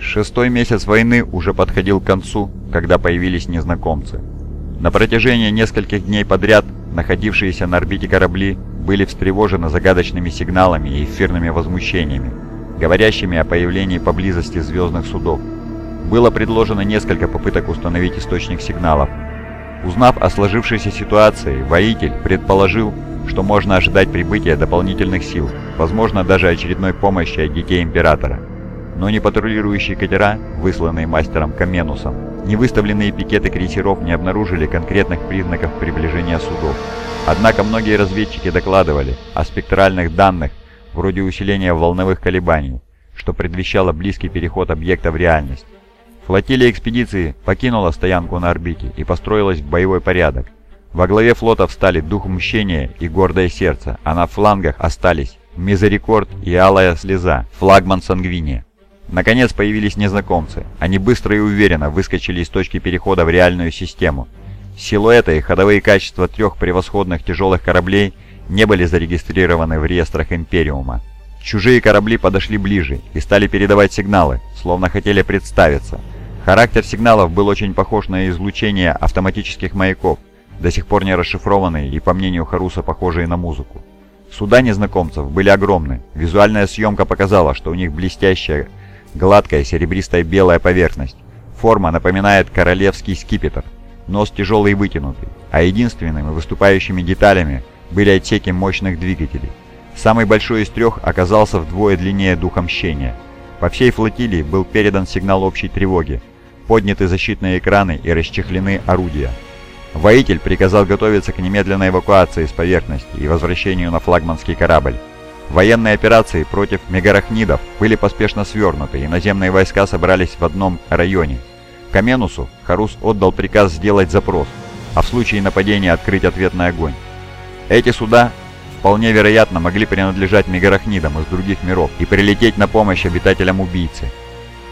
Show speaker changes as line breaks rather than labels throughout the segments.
Шестой месяц войны уже подходил к концу, когда появились незнакомцы. На протяжении нескольких дней подряд находившиеся на орбите корабли были встревожены загадочными сигналами и эфирными возмущениями, говорящими о появлении поблизости звездных судов. Было предложено несколько попыток установить источник сигналов. Узнав о сложившейся ситуации, воитель предположил, что можно ожидать прибытия дополнительных сил, возможно даже очередной помощи от детей Императора. Но ни патрулирующие катера, высланные мастером Каменусом, ни выставленные пикеты крейсеров не обнаружили конкретных признаков приближения судов. Однако многие разведчики докладывали о спектральных данных вроде усиления волновых колебаний, что предвещало близкий переход объекта в реальность. Флотилия экспедиции покинула стоянку на орбите и построилась в боевой порядок. Во главе флота встали дух мщения и гордое сердце, а на флангах остались Мизерикорд и Алая Слеза, флагман Сангвиния. Наконец появились незнакомцы. Они быстро и уверенно выскочили из точки перехода в реальную систему. Силуэты и ходовые качества трех превосходных тяжелых кораблей не были зарегистрированы в реестрах Империума. Чужие корабли подошли ближе и стали передавать сигналы, словно хотели представиться. Характер сигналов был очень похож на излучение автоматических маяков, до сих пор не расшифрованные и, по мнению Харуса, похожие на музыку. Суда незнакомцев были огромны. Визуальная съемка показала, что у них блестящая Гладкая серебристая белая поверхность. Форма напоминает королевский скипетр. Нос тяжелый и вытянутый, а единственными выступающими деталями были отсеки мощных двигателей. Самый большой из трех оказался вдвое длиннее духа мщения. По всей флотилии был передан сигнал общей тревоги. Подняты защитные экраны и расчехлены орудия. Воитель приказал готовиться к немедленной эвакуации с поверхности и возвращению на флагманский корабль. Военные операции против мегарахнидов были поспешно свернуты, и наземные войска собрались в одном районе. Каменусу Харус отдал приказ сделать запрос, а в случае нападения открыть ответный огонь. Эти суда вполне вероятно могли принадлежать мегарахнидам из других миров и прилететь на помощь обитателям убийцы.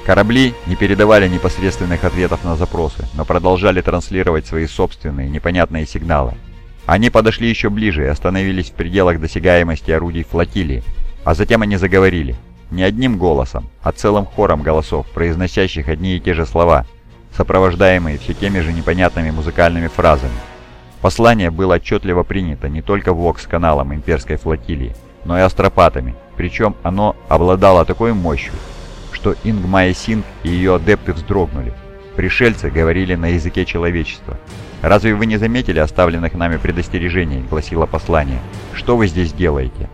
Корабли не передавали непосредственных ответов на запросы, но продолжали транслировать свои собственные непонятные сигналы. Они подошли еще ближе и остановились в пределах досягаемости орудий флотилии, а затем они заговорили. Не одним голосом, а целым хором голосов, произносящих одни и те же слова, сопровождаемые все теми же непонятными музыкальными фразами. Послание было отчетливо принято не только ВОКС-каналом имперской флотилии, но и астропатами, причем оно обладало такой мощью, что Ингмайя Синг и ее адепты вздрогнули. Пришельцы говорили на языке человечества. «Разве вы не заметили оставленных нами предостережений?» – гласило послание. «Что вы здесь делаете?»